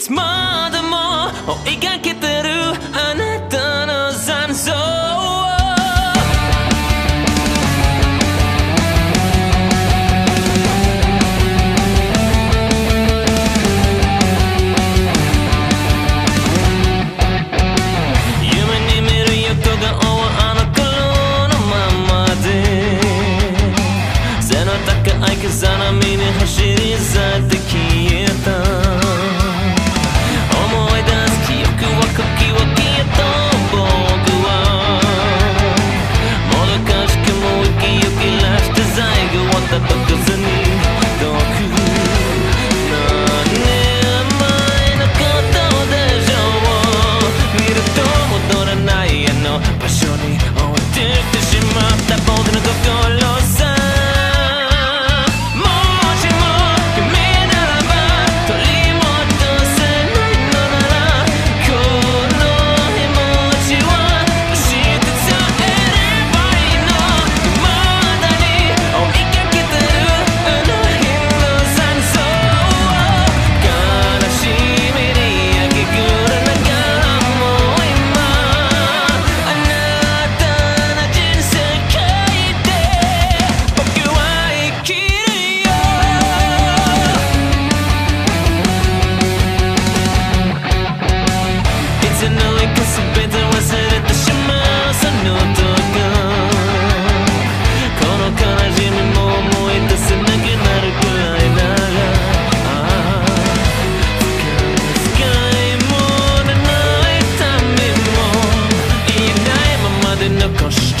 いつまでも追いかけてる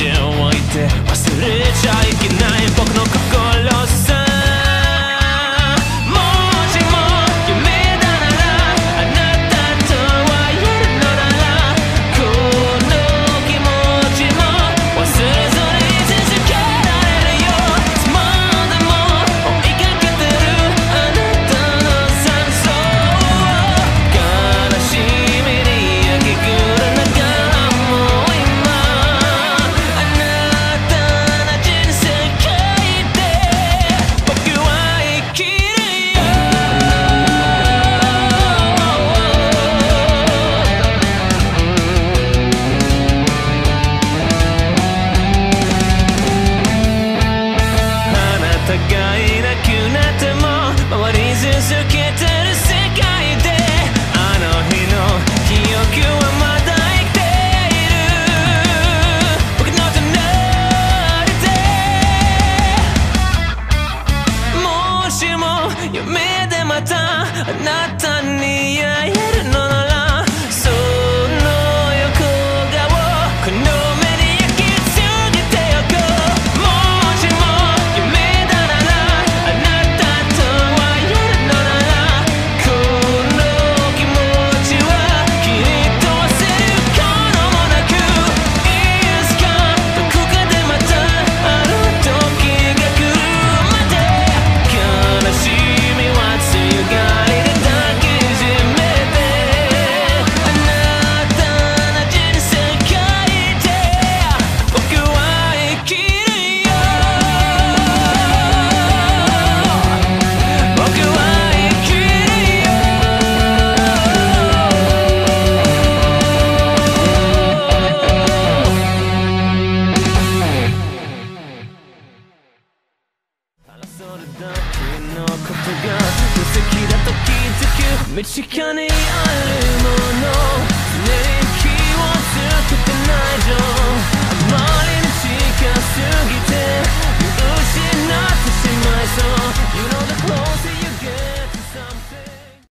電話いて忘れちゃいた Not Ve çıkan iyi alım onu